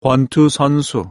권투 선수.